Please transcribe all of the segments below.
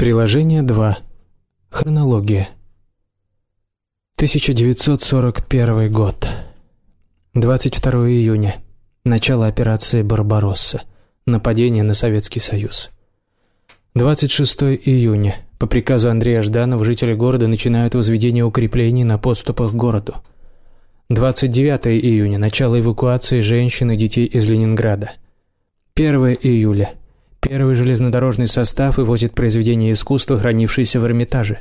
Приложение 2. Хронология. 1941 год. 22 июня. Начало операции «Барбаросса». Нападение на Советский Союз. 26 июня. По приказу Андрея Жданова жители города начинают возведение укреплений на подступах к городу. 29 июня. Начало эвакуации женщин и детей из Ленинграда. 1 июля. Первый железнодорожный состав вывозит произведения искусства, хранившиеся в Эрмитаже.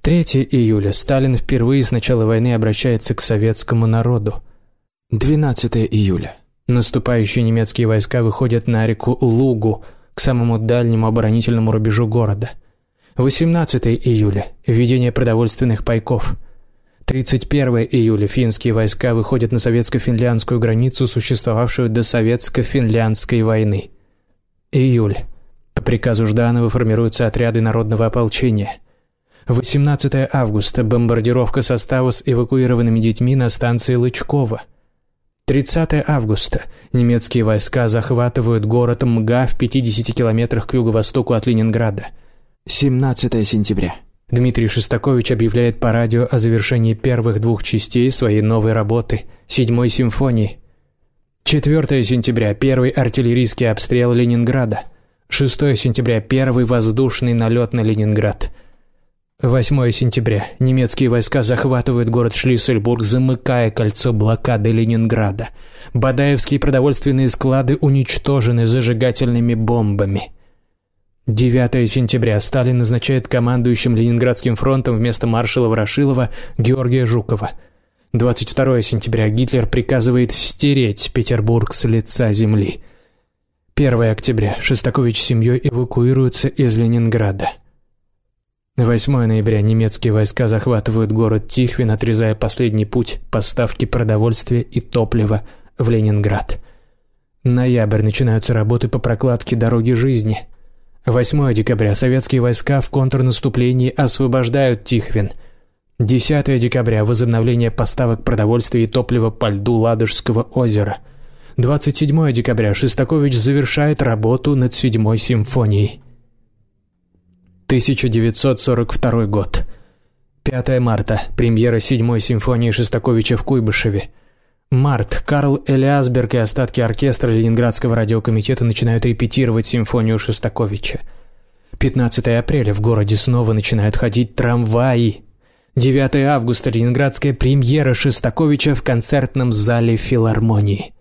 3 июля. Сталин впервые с начала войны обращается к советскому народу. 12 июля. Наступающие немецкие войска выходят на реку Лугу, к самому дальнему оборонительному рубежу города. 18 июля. Введение продовольственных пайков. 31 июля финские войска выходят на советско-финляндскую границу, существовавшую до советско-финляндской войны. Июль. По приказу Жданова формируются отряды народного ополчения. 18 августа. Бомбардировка состава с эвакуированными детьми на станции Лычково. 30 августа. Немецкие войска захватывают город Мга в 50 километрах к юго-востоку от Ленинграда. 17 сентября. Дмитрий Шостакович объявляет по радио о завершении первых двух частей своей новой работы «Седьмой симфонии». 4 сентября – первый артиллерийский обстрел Ленинграда. 6 сентября – первый воздушный налет на Ленинград. 8 сентября – немецкие войска захватывают город Шлиссельбург, замыкая кольцо блокады Ленинграда. Бадаевские продовольственные склады уничтожены зажигательными бомбами. 9 сентября Сталин назначает командующим Ленинградским фронтом вместо маршала Ворошилова Георгия Жукова – 22 сентября Гитлер приказывает стереть Петербург с лица земли. 1 октября Шостакович с семьей эвакуируются из Ленинграда. 8 ноября немецкие войска захватывают город Тихвин, отрезая последний путь поставки продовольствия и топлива в Ленинград. Ноябрь начинаются работы по прокладке дороги жизни. 8 декабря советские войска в контрнаступлении освобождают Тихвин – 10 декабря – возобновление поставок продовольствия и топлива по льду Ладожского озера. 27 декабря Шестакович завершает работу над седьмой симфонией. 1942 год. 5 марта. Премьера седьмой симфонии Шестаковича в Куйбышеве. Март. Карл Элиасберг и остатки оркестра Ленинградского радиокомитета начинают репетировать симфонию Шестаковича. 15 апреля в городе снова начинают ходить трамваи. 9 августа. Ленинградская премьера Шестаковича в концертном зале филармонии.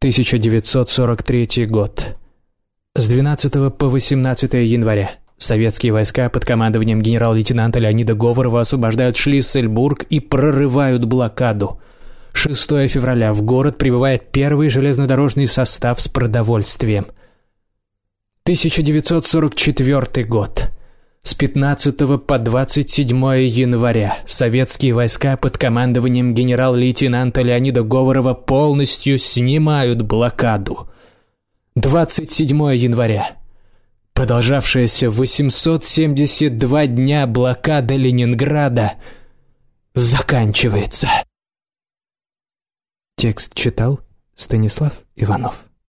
1943 год. С 12 по 18 января советские войска под командованием генерал-лейтенанта Леонида Говорова освобождают Шлиссельбург и прорывают блокаду. 6 февраля в город прибывает первый железнодорожный состав с продовольствием. 1944 год. С 15 по 27 января советские войска под командованием генерал-лейтенанта Леонида Говорова полностью снимают блокаду. 27 января. Продолжавшаяся 872 дня блокада Ленинграда заканчивается. Текст читал Станислав Иванов.